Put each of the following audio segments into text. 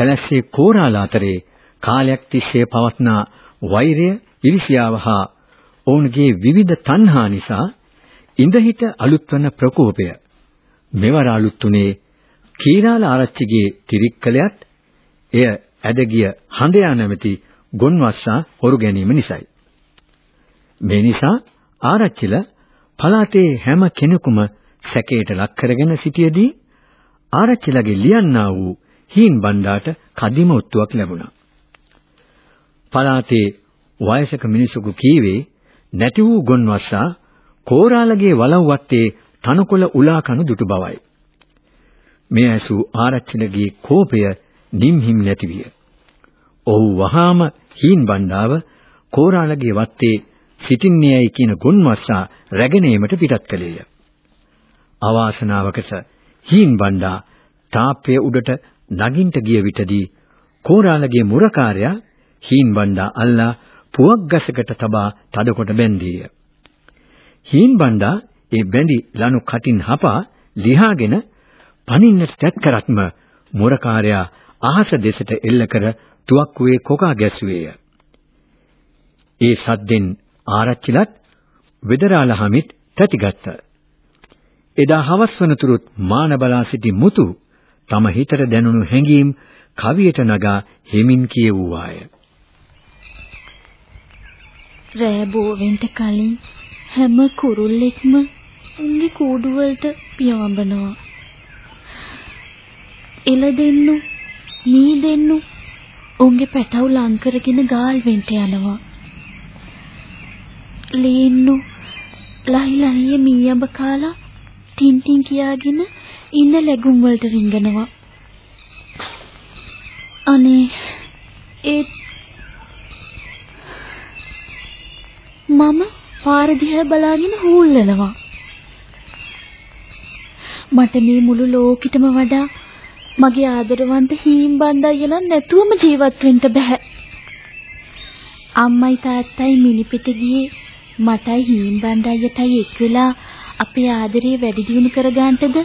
පැලස්සේ කෝරාලා අතරේ කාලයක් තිස්සේ පවත්නා වෛරය, ඉරිසියාව හා ඔවුන්ගේ විවිධ තණ්හා නිසා ඉඳහිට අලුත්වන ප්‍රකෝපය මෙවර අලුත්ුනේ කීරාල ආරච්චිගේ තිරික්කලයට එය ඇදගිය හඳයා නැමැති ගොන්වස්සා හොරු ගැනීම නිසායි. මේ නිසා ආරච්චිල පලාතේ හැම කෙනෙකුම සැකයට ලක් කරගෙන සිටියේදී ආරච්චිලගේ ලියන්නා වූ හීන් බණ්ඩාට කදිම ඔත්තුවක් ලැබුණා. පලාතේ වයසක මිනිසෙකු කීවේ නැති වූ ගොන්වස්සා කෝරාලගේ වලව්වත්තේ තනකොළ උලා කන දුටු බවයි. මේ ඇසූ ආරච්චිලගේ කෝපය නිම්හිම් නැති විය. ඔහු වහාම හීන් බණ්ඩාව කෝරාලගේ වත්තේ සිටින්නේයි කියන ගොන්වස්සා රැගෙනීමට පිටත් කළේය. අවාසනාවකට හීන් බණ්ඩා තාප්පය උඩට නගින්ට ගිය විටදී කෝරාලගේ මුරකාරයා හීන් බණ්ඩා අල්ලා පුවක් ගසකට තබා තදකොට බැන්දීය. හීන් බණ්ඩා ඒ බැඳි ලනු කටින් හපා ලිහාගෙන පනින්නට තැත් කරත්ම මුරකාරයා අහස දෙසට එල්ල කර තුවක්කුවේ කොකා ගැසුවේය. ඒ සද්දෙන් ආරච්චිලත් වෙදරාලහමිත් තැතිගත්තා. එදා හවස් වනතුරුත් මාන බලා සිටි මුතු තම හිතට දැනුණු හැඟීම් කවියට නගා හිමින් කියවුවාය. රෑ බෝවෙන්ට කලින් හැම කුරුල්ලෙක්ම උන්ගේ කූඩු වලට පියාඹනවා. එළ දෙන්නු, මී දෙන්නු උන්ගේ පැටව් ලං කරගෙන ගාල් වෙන්ට යනවා. ලීන්නු ලහි ලහියේ මීයඹ කාලා ටින් ටින් කියාගෙන ඉන්න ලැබුම් වලට රිංගනවා. අනේ ඒ මම පාර දිහා බලාගෙන හූල්ලනවා. මට මේ මුළු ලෝකෙටම වඩා මගේ ආදරවන්ත හීම් බණ්ඩායලා නැතුවම ජීවත් වෙන්න බෑ. අම්මයි තාත්තයි මිනිපිට ගියේ මටයි හීම් බණ්ඩායටයි එක් වෙලා අපේ ආදරේ වැඩි දියුණු කරගන්නටද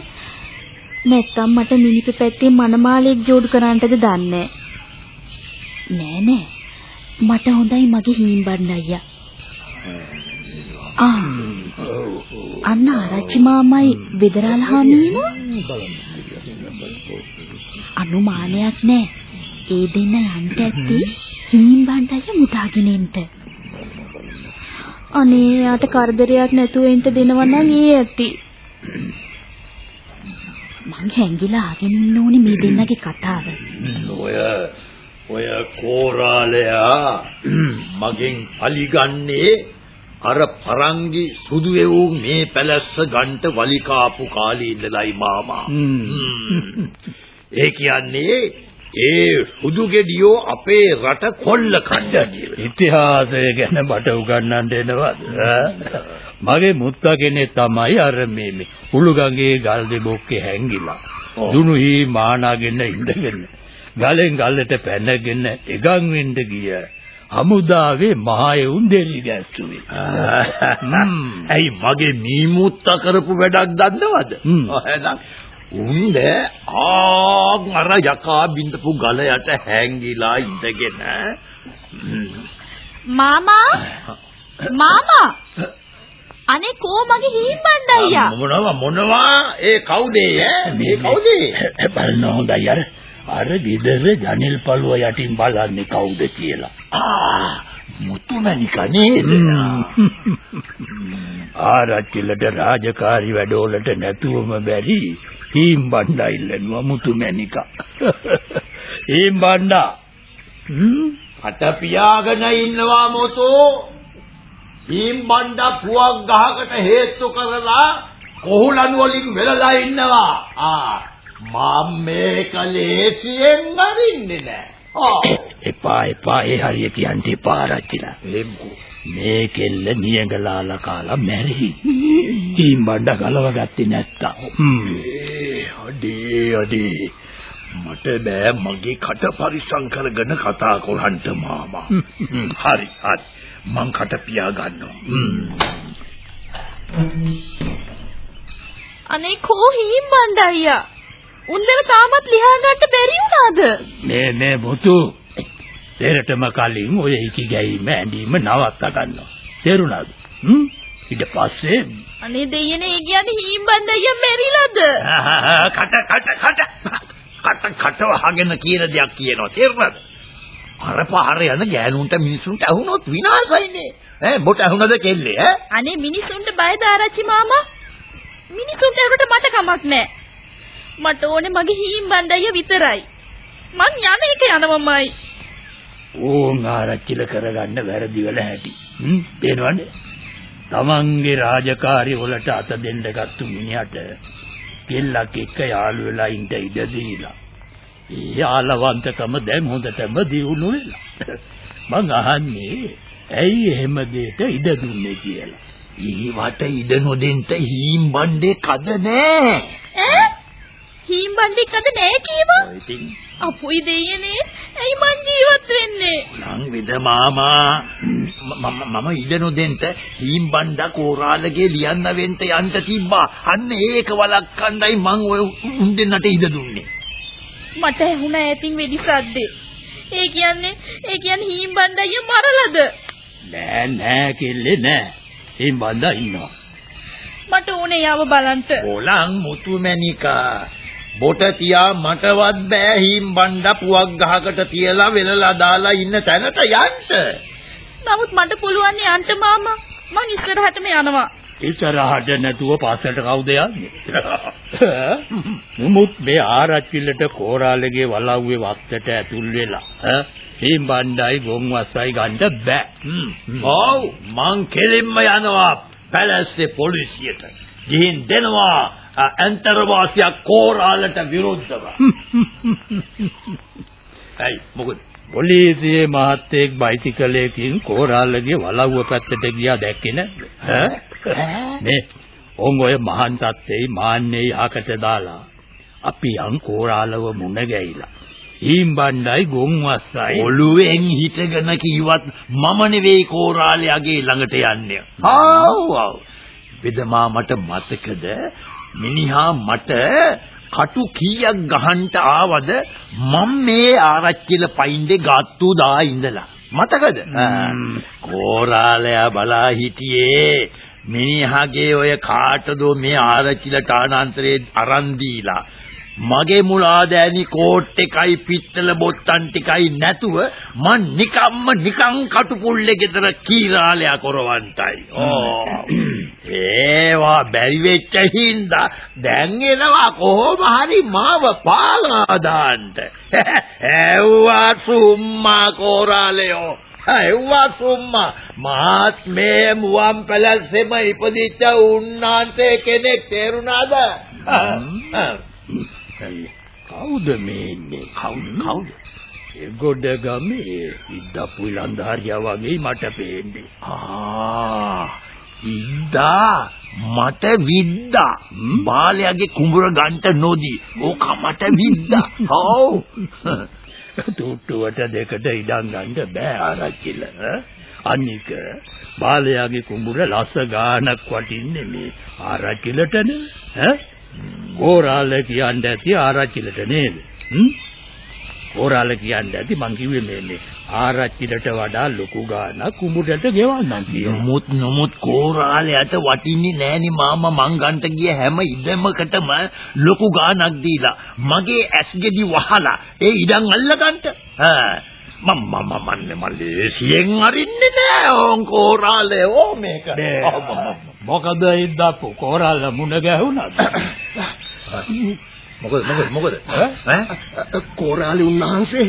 නැත්නම් මට මිනිපි පැත්තේ මනමාලයක් ජෝඩු කරන්නටද දන්නේ නෑ. නෑ මට හොඳයි මගේ හීම් බණ්ඩායා ආ අන්න ආරච්චි මාමයි වෙදරාල හාමිනු? අනුමානයක් නෑ. ඒ දෙන්න යන්න ඇත්තේ හීම් බණ්ඩායා මුදාගෙන එන්න අනේ යාට කරදරයක් නැතුව එන්න දෙනවා නම් ඒ ඇති මං හැංගිලා ආගෙන ඉන්න ඕනේ මේ දෙන්නගේ කතාව ඔය ඔය කෝරාලයා මගෙන් පලිගන්නේ අර පරංගි සුදු වූ මේ පැලැස්ස ගන්ට වලි කාපු කාලේ ඉඳලයි මාමා. ඒ කියන්නේ ඒ සුදු ගෙඩියෝ අපේ රට කොල්ල කණ්ඩායම. ඉතිහාසය ගැන මට උගන්වන්න එනවද? මගේ මුත්තා කෙනෙක් තමයි අර මේ මේ උළුගඟේ ගල් දෙබොක්කේ හැංගිලා. දුනු හී මානාගෙන ඉඳගෙන ගලෙන් ගල්ලට පැනගෙන එගන් වෙන්න ගිය හමුදාවේ මහයුන් දෙලි ගැස්සුවේ. ඇයි මගේ මීමුත්තා කරපු වැඩක් දන්නවද? එහෙනම් උන්ද ආ අර යකා බින්දපු ගල යට හැංගිලා ඉඳගෙන මාමා? මාමා අනේ කෝ මගේ හීම්බණ්ඩ අයියා මොනවා මොනවා? ඒ කවුද මේ කවුද? බලන්න හොඳයි අර අර ගෙදර ජනෙල් පළුව යටින් බලන්නේ කවුද කියලා. ආ මුතුමැණික නේද? ආරච්චිලට රාජකාරි වැඩවලට නැතුවම බැරි හීම් බණ්ඩා ඉල්ලනවා මුතුමැණික. හීම් බණ්ඩා. අත පියාගෙන ඉන්නවා මොතෝ හීම් බණ්ඩා පුවක් ගහකට හේතු කරලා කොහුලන් වලින් වෙලලා ඉන්නවා ආ මම මේක ලේසියෙන් අරින්නේ නෑ. ආ එපා එපා ඒ හරිය කියන්න එපා. එම්කෝ. මේ කෙල්ල නියඟලාලා කාලා මැරෙහි. ටීම් බණ්ඩ ගලව ගත්තේ නැත්තම්. ඒ අඩේ අඩේ මට බෑ මගේ කට පරිස්සම් කරගෙන කතා කරන්න මාමා. හරි හරි. මං කට පියා ගන්නවා. අනේ කෝ හීම්බණ්ඩ අයියා. උන්දර තාමත් ලියා ගන්න බැරි වුණාද? නේ නේ මුතු. දෙරටම කලින් ඔය ඉකි ගැයීම ඇඳීම නවත්ත ගන්නවා. තේරුණාද? හ්ම්? ඊට පස්සේ අනේ දෙයනේ ඒ කියන්නේ හීම්බණ්ඩ අයියා මැරිලාද? කට කට කට කට කට වහගෙන කියන දෙයක් කියනවා තේරුණාද? අර පාර යන ගෑනුන්ට මිනිසුන්ට අහුනොත් විනාශයිනේ. ඈ බොට අහුනද කෙල්ලේ ඈ? අනේ මිනිසුන්ට බයද ආරච්චි මාමා? මිනිසුන්ට ඒකට මට කමක් නැහැ. මට ඕනේ මගේ හීම්බණ්ඩ අයියා විතරයි. මං යන එක යනවමයි. ඕන් ආරච්චිල කරගන්න වැරදි වල ඇති. හ්ම් පේනවනේ. තමන්ගේ රාජකාරී වලට අත දෙන්න ගත්තු මිනිහට කෙල්ලක් එක්ක යාළු වෙලා ඉඳ ඉඩ දීලා. යාලවන්තකම දැන් හොඳටම දියුණු වෙලා. මං අහන්නේ ඇයි එහෙම දෙයට ඉඩ දුන්නේ කියලා. ඊවට ඉඩ නොදෙන්න හීම් බණ්ඩේ කද නෑ. ඈ? හීම්බණ්ඩෙක් අද නෑ කීවා? ඉතින් අපුයි දෙයනේ. ඇයි මං ජීවත් වෙන්නේ? නං විද මාමා මම ඉඩ නොදෙන්න හීම් බණ්ඩා කෝරාලගේ ලියන්න වෙන්න යන්න තිබ්බා. අන්න ඒක වළක්වන්නයි මං ඔය උන් දෙන්නට ඉඩ දුන්නේ. මට ඇහුණා ඇතින් වෙඩි සද්දේ. ඒ කියන්නේ ඒ කියන්නේ හීම්බණ්ඩ අයියා මරලද? නෑ නෑ කෙල්ලේ නෑ. ඒ බඳා ඉන්නවා. මට ඕනේ යාව බලන්න. කොලං මුතුමැණිකා බොට තියා මටවත් බෑ හීම් බණ්ඩා පුවක් ගහකට තියලා වෙලලා දාලා ඉන්න තැනට යන්න. නමුත් මට පුළුවන් යන්න මාමා. මං ඉස්සරහටම යනවා. ඉස්සරහට නැතුව පස්සට කවුද යන්නේ? නමුත් මේ ආරච්චිලට කෝරාලගේ වලව්වේ වත්තට ඇතුල් වෙලා මේ බණ්ඩයි ගොන්වස්සයි ගන්න බෑ. ඔව් මං කෙලින්ම යනවා පැලැස්සේ පොලිසියට. ගිහින් දෙනවා අන්තර්වාසියා කෝරාලට විරුද්ධව. ඇයි මොකද? පොලිසියේ මහත්තයෙක් බයිසිකලයකින් කෝරාලගේ වලව්ව පැත්තට ගියා දැක්කේ නැද්ද? ඈ? මේ ඔන් ඔය මහන් තත්තේ මාන්නේ යහකට දාලා අපි යන් කෝරාලව මුණ ගැහිලා. ඊම් බණ්ඩයි ගොන්වස්සයි. ඔළුවෙන් හිටගෙන කිව්වත් මම නෙවෙයි කෝරාලයාගේ ළඟට යන්නේ. ආව් ආව්. බෙදමා මට මතකද? මිනිහා මට කටු කීයක් ගහන්න ආවද මම මේ ආරච්චිල පයින්දේ ගත්තු දා ඉඳලා. මතකද? කෝරාලයා බලා හිටියේ මිනිහාගේ ඔය කාටදෝ මේ ආරච්චිල ටානාන්තරේ අරන් දීලා මගේ මුලාදෑනි කෝට් එකයි පිත්තල බොත්තම් ටිකයි නැතුව මං නිකම්ම නිකං කටුපුල්ලේ ගෙදර කීරාලයා කරවන්ටයි. ඕ. ඒවා බැරි වෙච්ච හින්දා දැන් එනවා කොහොම හරි මාව පාලා දාන්න. ඇව්වා සුම්මා කෝරාලයෝ. ඇව්වා සුම්මා මාත් මේ මුවන් පැලැස්සෙම ඉපදිච්ච උන්නාන්සේ කෙනෙක් තේරුණාද? කවුද මේ ඉන්නේ? කවුද කවුද? ඒ ගොඩ ගමේ ඉද්දපු ලන්දාරියා වගේ මට පේන්නේ. ආ ඉද්දා මට විද්දා බාලයාගේ කුඹුර ගන්ට නොදී ඕක මට විද්දා ඔව් තුට්ටුවට දෙකට ඉඩම් ගන්න බෑ ආරච්චිල. අනික බාලයාගේ කුඹුර ලස්ස ගානක් වටින්නේ මේ ආරච්චිලටනේ. ඈ? කෝරාල කියන්නේ ඇති ආරච්චිලට නේද? හ්ම්? කෝරාල කියන්නේ ඇති මං කිව්වේ මේ මේ ආරච්චිලට වඩා ලොකු ගානක් කුඹුරට ගෙවන්නම් කියලා නමුත් නමුත් කෝරාලයට වටින්නේ නෑනේ මාමා මං ගන්ට ගිය හැම ඉඩමකටම ලොකු ගානක් දීලා. මගේ ඇස් ගෙඩි වහලා ඒ ඉඩම් අල්ලගන්න ආ මම මම මන්නේ මල්ලේසියෙන් අරින්නේ නෑ ඕන් කෝරාලේ ඕ මේක. මොකද ඉද්දපු කෝරාල මුණ ගැහුණාද මොකද මොකද මොකද? ඈ? කෝරාලි උන්වහන්සේ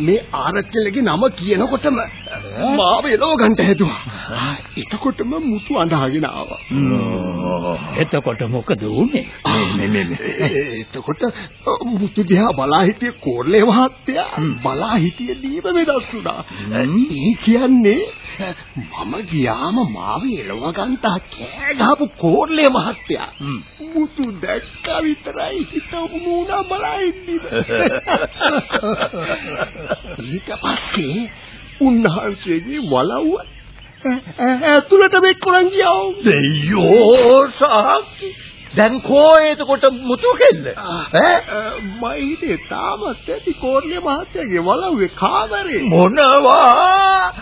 මේ ආරච්චිලගේ නම කියනකොටම මාව එලව ගන්න හැදුවා. එතකොටම මුතු අඳාගෙන ආවා. එතකොට මොකද වුනේ? මේ මේ මේ එතකොට මුතු දිහා බලා හිටිය කෝරළේ මහත්තයා බලා හිටිය දීප වෙනස් වුණා. ඒ කියන්නේ මම ගියාම මාව එලව ගන්න කෑ ගහපු කෝරළේ මහත්තයා. මුතු දැක්ක විතරයි හිත උණුනා බලා ඉන්නේ. ඊට පස්සේ උන්වහන්සේගේ වලව්ව ඇතුළට මෙක්කුලන් ගියා. දෙයෝ සාක්කි දැන් කෝ එතකොට මුතු කෙල්ල ඈ හිතේ තාමත් ඇති කෝරළේ මහත්තයාගේ වලව්වේ කාමරේ. මොනවා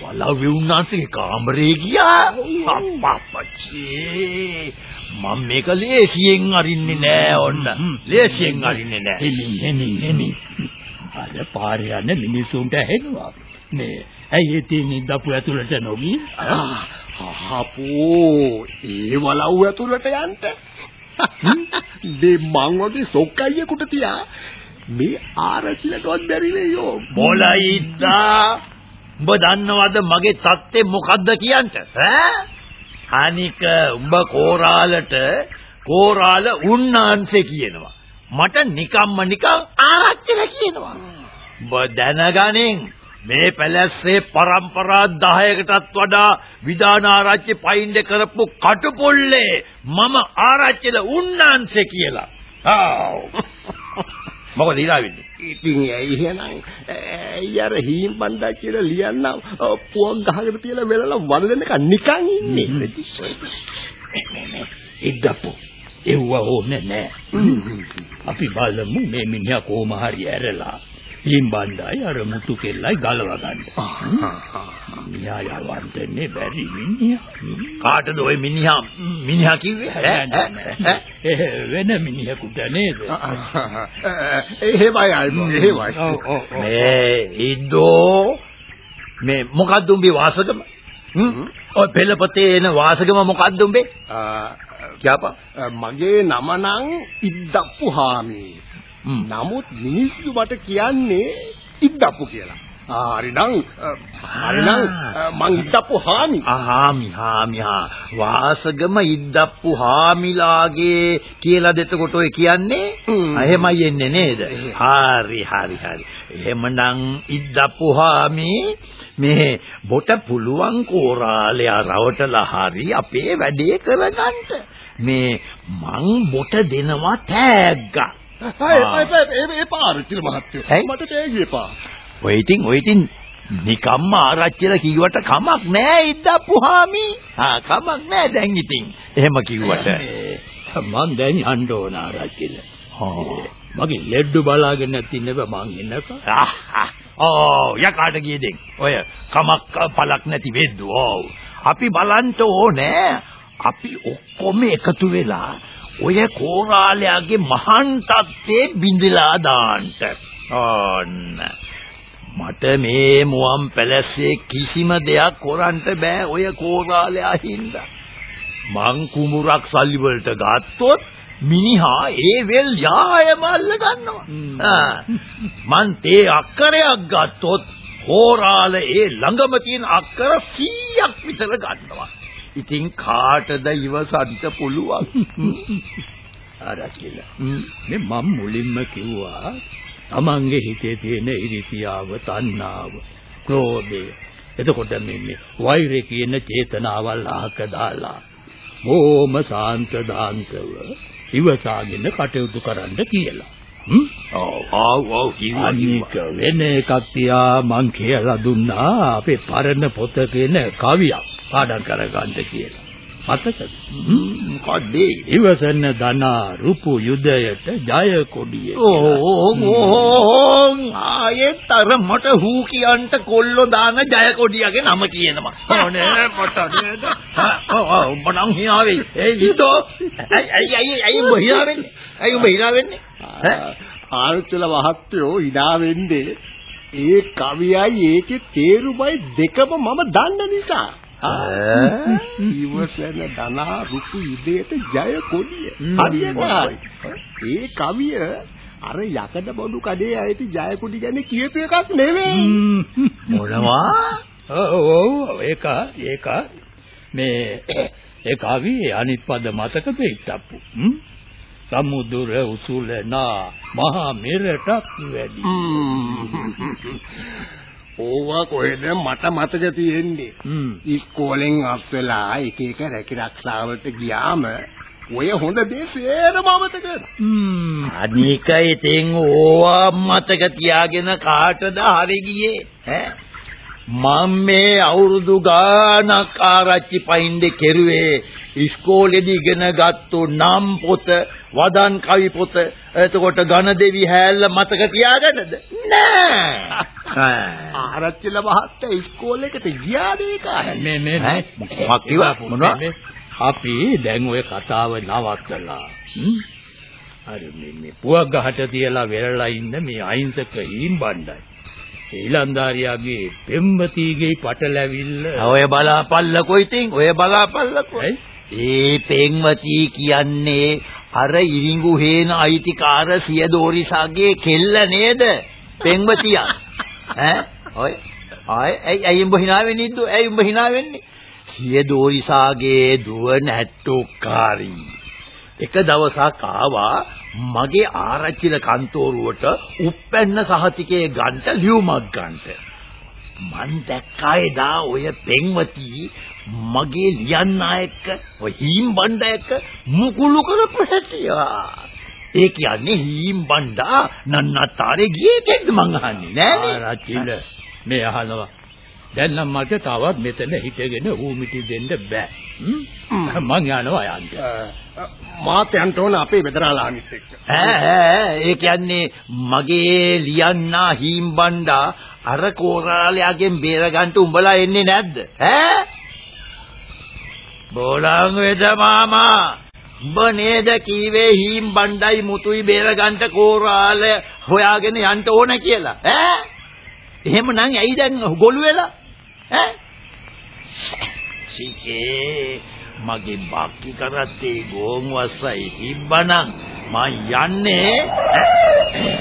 වලව්වේ උන්නාන්සේගේ කාමරේ ගියා අප්පච්චි මම මේක ලේසියෙන් අරින්නේ නෑ ඔන්න. ලේසියෙන් අරින්නේ නෑ. එමි එමි එමි අර පාරේ යන මිනිසුන්ට ඇහෙනවා. මේ ඇයි ඉතින් ඉඳපු ඇතුළට නොගිය අපෝ ඒ වලව් ඇතුළට යන්න. මේ මං වගේ සොක්කයියෙකුට තියා මේ ආරච්චිලටවත් බැරිනේ යෝ. මොලයිද්දා උඹ දන්නවද මගේ தත්ත්වය මොකද්ද කියන්ට? ඈ අනික උඹ කෝරාලට කෝරාල උන්නාන්සේ කියනවා. මට නිකම්ම නිකම් ආරච්චිලා කියනවා. උඹ දැනගනින්. මේ පැලැස්සේ પરම්පරා 10කටත් වඩා විධාන ආරච්චි පයින්ද කරපු කටුපොල්ලේ මම ආරච්චිලා උන්නාන්සේ කියලා. ආව්. මොකද ඉලා වෙන්නේ? ඉතින් එහෙනම්? ඇයි අර හීම් බණ්ඩා කියලා ලියන්න පුවක් ගහකට තියලා වෙලලා වදලනක නිකන් ඉන්නේ. ඉද්දප්පු එව්ව ඕනේ නෑ. අපි බලමු මේ මිනිහා කොහොම හරි ඇරලා ලිම්බණ්ඩායි අර මුතු කෙල්ලයි ගලව ගන්න. මිනිහා යවන්නේ බැරි මිනිහා. කාටද ওই මිනිහා? මිනිහා කිව්වේ? වෙන මිනිහෙකුට නේද? එහෙමයි එහෙමයි. මේ ඉද්දෝ මේ මොකද්ද උඹේ වාසගම? හ්ම්? ඔය පෙළපතේ එන වාසගම මොකද්ද උඹේ කියපා මගේ නම නම් ඉද්දප්පු හාමි. නමුත් මිනිස්සු මට කියන්නේ ඉද්දප්පු කියලා. හරිනම් හරිනම් මං ඉද්දප්පු හාමි. ආහාමි හාමි හා. වාසගම ඉද්දප්පු හාමිලාගේ කියලා දෙතකොට ඔය කියන්නේ? එහෙමයි එන්නේ නේද? හරි හරි හරි. එහෙමනම් ඉද්දප්පු හාමි මේ බොට පුළුවන් කෝරාලයා රවටලා හරි අපේ වැඩේ කරගන්න. මේ මං බොට දෙනවා තෑග්ගා ඒ පාරචිල මහත්තයෝ මට තේජි එපා. ඔය ඉතින් ඔය ඉතින් නිකම්ම ආරච්චිලා කිව්වට කමක් නෑ ඉද්දප්පුහාමි. ආ කමක් නෑ දැන් ඉතින්. එහෙම කිව්වට. මං දැන් යන්න ඕන ආරච්චිල. මගේ ලෙඩ්ඩු බලාගෙන නැති නෙව මං එන්නකෝ. ඕ යකාට ගියේද? ඔය කමක් පලක් නැති වෙද්දු. ඔව්. අපි බලන්න ඕනේ. අපි ඔක්කොම එකතු වෙලා ඔය කෝරාලයාගේ මහාන් තත්ත්වේ බිඳලා දාන්න. ඕන්න. මට මේ මුවන් පැලැස්සේ කිසිම දෙයක් කරන්න බෑ ඔය කෝරාලයා හින්දා. මං කුඹුරක් සල්ලි වලට ගත්තොත් මිනිහා ඒ වෙල් යායම අල්ල ගන්නවා. මං තේ අක්කරයක් ගත්තොත් කෝරාල ඒ ළඟම තියෙන අක්කර 100ක් විතර ගන්නවා. ඉතින් කාටද ඉවසන්ත පුළුවන්? ආරච්චිල. මේ මම මුලින්ම කිව්වා තමන්ගේ හිතේ තියෙන ඉරිසියාව, තණ්හාව, ක්‍රෝධය. එතකොට මේ වෛරය කියන චේතනාවල් අහක දාලා බොහොම සාන්ත දාන්තව ඉවසාගෙන කටයුතු කරන්න කියලා. හ්ම්? ඔව් ඔව් කිව්වා අනික වෙන එකක් තියා මං කියලා දුන්නා අපේ පරණ පොත කියන කවියක් පාඩම් කරගන්න කියලා. මතකද? මොකද ඉවසන දනා රුපු යුදයට ජය කොඩිය. ඕ ආයෙත් අර මට හූ කියන්ට කොල්ලෝ දාන ජය කොඩියගේ නම කියනවා. ඕනේ මට නේද? ඔව් ඔව් උඹ නම් හිනාවේ. ඒ හිතෝ. ඇයි ඇයි ඇයි උඹ හිනා වෙන්නේ? ඇයි උඹ හිනා වෙන්නේ? ආරච්චිල මහත්තයෝ ඉඩා වෙන්නේ ඒ කවියයි ඒකේ තේරුමයි දෙකම මම දන්න නිසා. ඉවසන දනා රුකු ඉදේට ජය කොඩිය. හරියට. ඒ කවිය අර යකඩ බොඩු කඩේ ඇවිත් ජය කොඩි ගැන කියපු එකක් නෙවෙයි. මොනවා? ඔව් ඔව් ඒක ඒක. මේ ඒ කවියේ අනිත් පද මතකද ඉත්තප්පු සමුදුර උසුලනා මහා මෙරටක් වැඩි ඕවා කොහෙද? මට මතක තියෙන්නේ. ඉස්කෝලෙන් අස්වලා එක එක රැකිරක්ෂාවලට ගියාම ඔය හොඳ දේ සේරම අමතක අනික ඉතින් ඕවා මතක තියාගෙන කාටද හරි ගියේ? ඈ? මම මේ අවුරුදු ගාණක් ආරච්චි පයින්දේ කෙරුවේ ඉස්කෝලේදී ඉගෙන ගත්තු නම් පොත වදන් කවි පොත. එතකොට ඝන දෙවි හැල්ල මතක තියාගන්නද? නෑ. ආරච්චිල මහත්තයා ඉස්කෝලේකට ගියාද ඒකයි මේ මේ මොකක් කිව්වා? මොනවා අපි දැන් ওই කතාව නවත්තලා. අර මේ මේ පුවක් ගහට තියලා වෙරළා ඉන්න මේ අහිංසක හීන් බණ්ඩයි ඊලන්දාරියාගේ පෙම්වතීගේ පටලැවිල්ල. ඔය බලාපල්ලකෝ ඉතින්. ඔය බලාපල්ලකෝ. ඒ පෙම්වතී කියන්නේ අර ඉරිඟු හේන අයිතිකාර සියදෝරිසාගේ කෙල්ල නේද? පෙම්වතියා. ඈ? ඔය ආයි ඇයි ඇයි උඹ hina වෙන්නේ ඉද්දෝ ඇයි උඹ hina වෙන්නේ? සියදෝරිසාගේ දුව නැට්ටුකාරී එක දවසක් ආවා මගේ ආරච්චිල කන්තෝරුවට උප්පැන්න සහතිකයේ ගන්ට ලියුමක් ගන්නට. මං දැක්කා එදා ඔය පෙන්වති මගේ ලියන්න එක්ක ඔය හීම් බණ්ඩ එක්ක මුකුළු කරපු හැටියා. ඒ කියන්නේ හීම් බණ්ඩා නන්නතරේ ගියේ කෙක්ද මං අහන්නේ? නෑනේ. ආරච්චිල මේ අහනවා. දැන් නම් මට තවත් මෙතන හිටගෙන ඌමිටි දෙන්න බෑ. මං යනවා යන්න. මාත් යන්න ඕන අපේ බෙදරාලානිත් එක්ක. ඈ ඒ කියන්නේ මගේ ලියන්නා හීම්බණ්ඩා අර කෝරාලයාගෙන් බේරගන්න උඹලා එන්නේ නැද්ද? ඈ? බෝලං වේද මාමා උඹ නේද කීවේ හීම්බණ්ඩයි මුතුයි බේරගන්න කෝරාල හොයාගෙන යන්න ඕන කියලා. ඈ? එහෙමනම් ඇයි දැන් ගොළු වෙලා? ඈ? සීකේ මගේ බාක්කි කරත්තේ ගෝන් වස්සයි තිබ්බනම් මං යන්නේ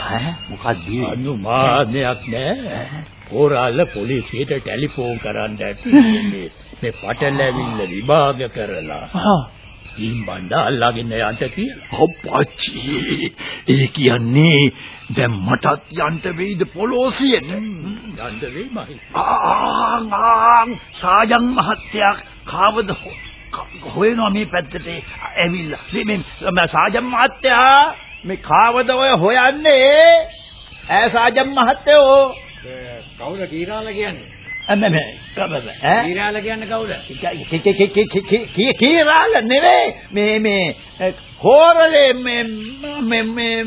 ඈ? මොකක්ද අනුමානයක් නෑ. පොරාල පොලිසියට ටෙලිෆෝන් කරන්න ඇති මේ පටලැවිල්ල විභාග කරලා ඉම්බණ්ඩ අල්ලගෙන යන්න කියලා අප්පච්චි ඒ කියන්නේ දැන් මටත් යන්න වෙයිද පොලෝසියට යන්න වෙයි මහි ආ සාජන් මහත්තයා කාවද හොයනවා මේ පැත්තට ඇවිල්ලා. මේ සාජම් මහත්තයා මේ කාවද ඔය හොයන්නේ? ඈ සාජම් මහත්තයෝ කවුද කීරාල කියන්නේ? කීරාල කියන්නේ කවුද? කීරාල නෙවෙයි. මේ මේ කෝරලේ මේ මේ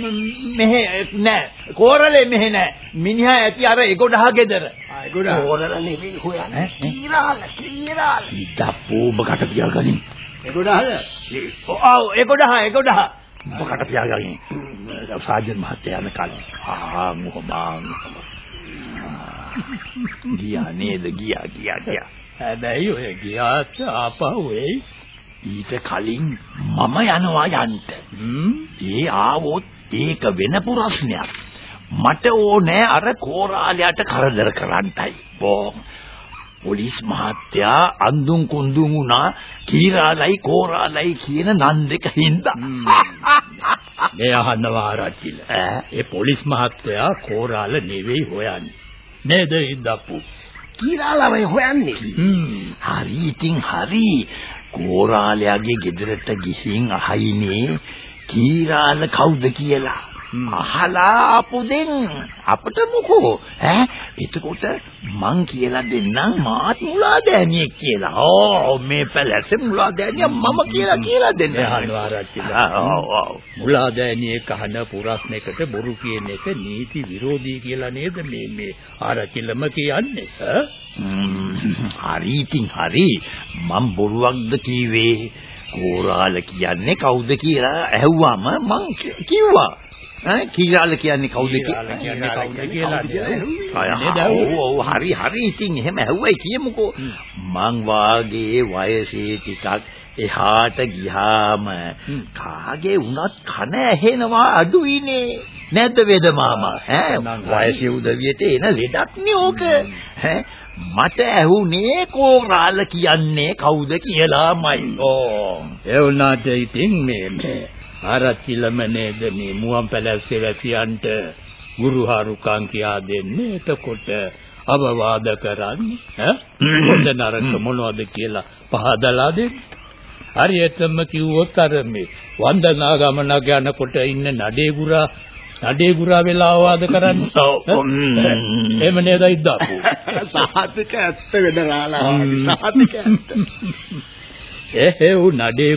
මෙහෙ නෑ. කෝරලේ මෙහෙ නෑ. මිනිහා ඇති අර එගොඩහ ගෙදර. ආ එගොඩහ කෝරල නෙවෙයි හොයන්නේ. කීරාල කීරාල. ඉතප්පෝ බකට පියාගනින්. එගොඩහද? ඔව් එගොඩහ එගොඩහ බකට පියාගනින්. සාජන් මහත්තයා යන කලින්. ආ මොහොමං ගියා නේද ගියා ගියා ගියා හැබැයි ඔය ගියාත් ආපහු එයි ඊට කලින් මම යනවා යන්න. ඒ ආවොත් ඒක වෙන ප්‍රශ්නයක්. මට ඕනේ අර කෝරාලයට කරදර කරන්නයි. බෝ පොලිස් මහත්තයා අඳුන් කුඳුන් වුණා කීරාලයි කෝරාලයි කියන නන් දෙක හින්දා. මේ අහනවා ආරච්චිල. ඒ පොලිස් මහත්තයා කෝරාල නෙවෙයි හොයන්නේ. නේද ඉද්දප්පු? කීරාලමයි හොයන්නේ. හරි ඉතින් හරි. කෝරාලයාගේ ගෙදරට ගිහින් අහයිනේ කීරාල කවුද කියලා. අහලා ආපු දෙන් අපිට මොකෝ? ඈ? එතකොට මං කියලා දෙන්නම් මාත් මුලාදෑනියෙක් කියලා. ඕ මේ පැලැස්ස මුලාදෑනිය මම කියලා කියලා දෙන්න. ඔව් ඔව්. මුලාදෑනියෙක් අහන පුරස්නයකට බොරු කියන එක නීති විරෝධී කියලා නේද මේ මේ ආරච්චිලම කියන්නේ? හරි ඉතින් හරි. මම බොරුවක්ද කීවේ? කෝරාල කියන්නේ කවුද කියලා ඇහුවම මං කිව්වා ඈ? කීරාල කියන්නේ කවුද කියලා? ඔව් ඔව් හරි හරි. ඉතින් එහෙම ඇහුවයි කියමුකෝ. මං වාගේ වයසේ ටිකක් එහාට ගියාම කාගේ වුණත් කන ඇහෙනවා අඩුයිනේ. නැද්ද වේද මාමා? ඈ? වයසේ උදවියට එන ලෙඩක් නේ ඕක. ඈ? මට ඇහුනේ කෝරාල කියන්නේ කවුද කියලාමයි. ඕ ඒ වුණාට ඉතින් මේ ආරච්චිලම නේද මේ මුවන් පැලැස්සේ වැසියන්ට ගුරුහාරුකම් කියා දෙන්නේ එතකොට අවවාද කරන්නේ ඈ හොඳ නරක මොනවද කියලා පහදලා දෙන්නේ හරියටම කිව්වොත් අර මේ වන්දනා ගමනක් යනකොට ඉන්න නඩේ ගුරා නඩේ ගුරා වෙලා අවවාද කරන්නේ. ඔව්. එහෙම නේද ඉද්දාපු. සාහිතික ඇත්ත වෙදරාලා. සාහිතික ඇත්ත. එහෙව් නඩේ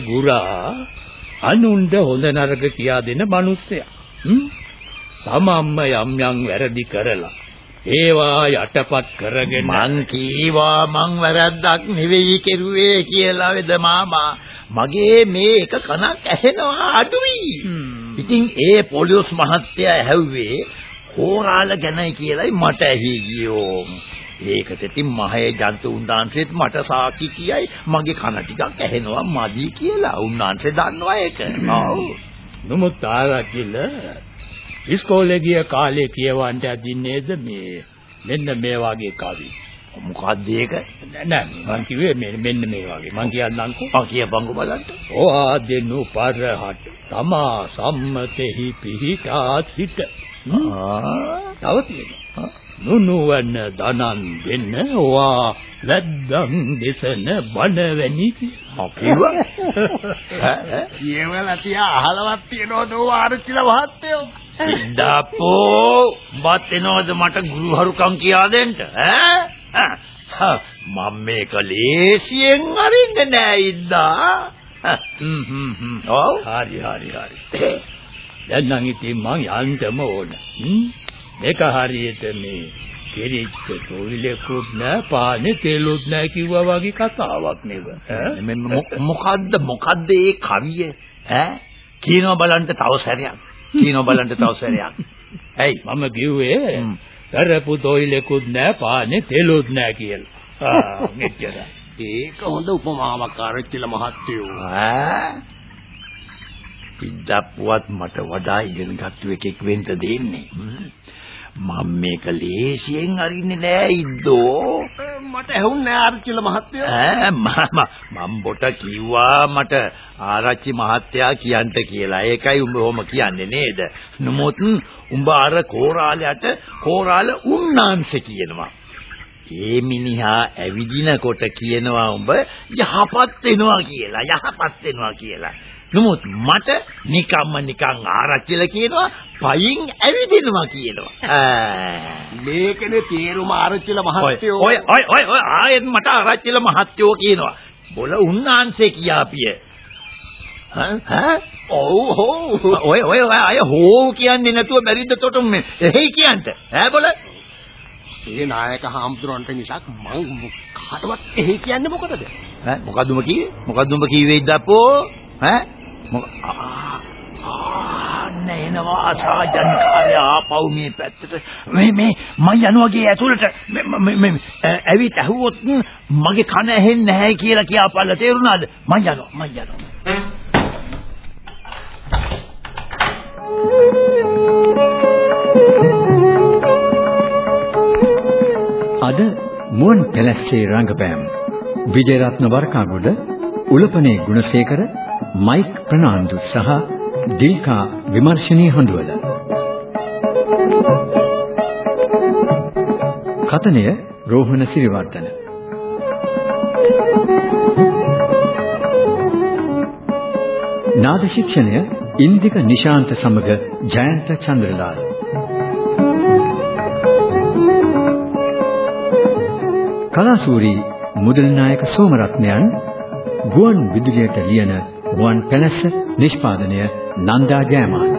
ගුරා අනුන්ට හොඳ නරක කියා දෙන මිනිස්සයා. තමම්ම යම් යම් වැරදි කරලා. ඒවා යටපත් කරගෙන. මං කීවා මං වැරද්දක් නෙවෙයි කෙරුවේ කියලා වෙද මාමා. මගේ මේ එක කනක් ඇහෙනවා අඩුයි. ඉතින් ඒ පොලිස් මහත්තයා ඇහුවේ හෝරාල ගැනයි කියලායි මට ඇහි ගියෝ ඒකට ඉතින් මහේ ජන්තු උන්නාන්සෙත් මට සාකි කියයි මගේ කන ටිකක් ඇහෙනවා මදි කියලා උන්නාන්සේ දන්නවා ඒක ඔව් නමුත් ආරකිල ඉස්කෝලේ ගිය කාලේ කියවන්න ඇදින්නේද මේ මෙන්න මේ වගේ කවි. මොකද්ද ඒක? නෑ මං කිව්වේ මෙන්න මේ වගේ. මං කියන්නම්කෝ. ආ කියපන්කෝ බලන්න. ඕ දෙනු පරහට තමා සම්මතෙහි පිහිටා සිට. ආ තව තියෙනවා. නුනුවන දනන් දෙන්න වා ලැද්දන් දෙසන බණවැනි කිව්වා කියවලා තියා අහලවත් තියනවද ඔය ආරච්චිලා මහත්තයෝ? ඉඳපෝ බත් එනවද මට ගුරුහරුකම් කියා දෙන්න ඈ? මම මේක ලේසියෙන් අරින්නේ නෑ ඉද්දා. හ්ම් හ්ම් හ්ම්. ඔව්. හරි හරි හරි. දැන් නම් ඉතින් මං යන්නම ඕන මේක හරියට මේ කෙරිච්ච තොවිලකුත් නෑ පානේ තෙලුත් නෑ කිව්වා වගේ කතාවක් නේද මොකද්ද මොකද්ද ඒ කවිය ඈ කියනවා බලන්න තව සැරයක් කියනවා බලන්න තව සැරයක්. ඇයි මම කිව්වේ කරපු තොইলෙකුත් නෑ පානේ තෙලුත් නෑ කියලා. ආ මෙච්චර. ඒක හොඳ උපමාවක් ආරච්චිල මහත්තයෝ. ඈ ඉද්දප්පුවත් මට වඩා ඉගෙන ගත්තු එකෙක් වෙන්න දෙන්නේ. මම මේක ලේසියෙන් අරින්නේ නෑ ඉද්දෝ මට ඇහුන්නේ ආරච්චිල මහත්තයෝ. ඈ මම මම බොට කිව්වා මට ආරච්චි මහත්තයා කියන්න කියලා. ඒකයි උඹ ඔහොම කියන්නේ නේද? නමුත් උඹ අර කෝරාලයට කෝරාල උන්නාන්සේ කියනවා. ඒ මිනිහා ඇවිදිනකොට කියනවා උඹ යහපත් වෙනවා කියලා යහපත් වෙනවා කියලා නමුත් මට නිකම්ම නිකං ආරච්චිල කියනවා පයින් ඇවිදිනවා කියනවා. මේකනේ තේරුම ආරච්චිල මහත්තයෝ. ඔය ඔය ඔය ඔය ආයෙත් මට ආරච්චිල මහත්තයෝ කියනවා. බොල උන්නාන්සේ කියාපිය. හා ඔව් ඔය ඔය අය හෝ කියන්නේ නැතුව බැරිද තොට මේ? එහෙයි කියන්ට. ඈ බොල? ඒ නායක හාමුදුරන්ට මිසක් මං කාටවත් එහෙයි කියන්නේ මොකටද? ඈ මොකද්ද උඹ කිව්වේ? මොකද්ද උඹ කිව්වේ ඉද්දප්පෝ ඈ නේනවා සාජන් කාර්ය ආපහු මේ පැත්තට. මේ මේ මම යනවාගේ ඇතුළට මේ ඇවිත් ඇහුවොත් මගේ කන ඇහෙන්නේ නැහැ කියලා කියාපල්ලා තේරුණාද? මම යනවා මම යනවා. අද මුවන් පැලැස්සේ රංගපෑම්. විජයරත්න වරකාගොඩ උලපනේ ගුණසේකර මයික් ප්‍රනාන්දු සහ දිල්කා විමර්ශනී හඳුවල. කතනය රෝහණ සිරිවර්ධන. නාද ශික්ෂණය ඉන්දික නිශාන්ත සමග ජයන්ත චන්ද්‍රලාල්. කලාසූරි මුදල් නායක සෝමරත්නයන් ගුවන් විදුලියට ලියන ගුවන් පැලැස්ස නිෂ්පාදනය නන්දා ජයමාන.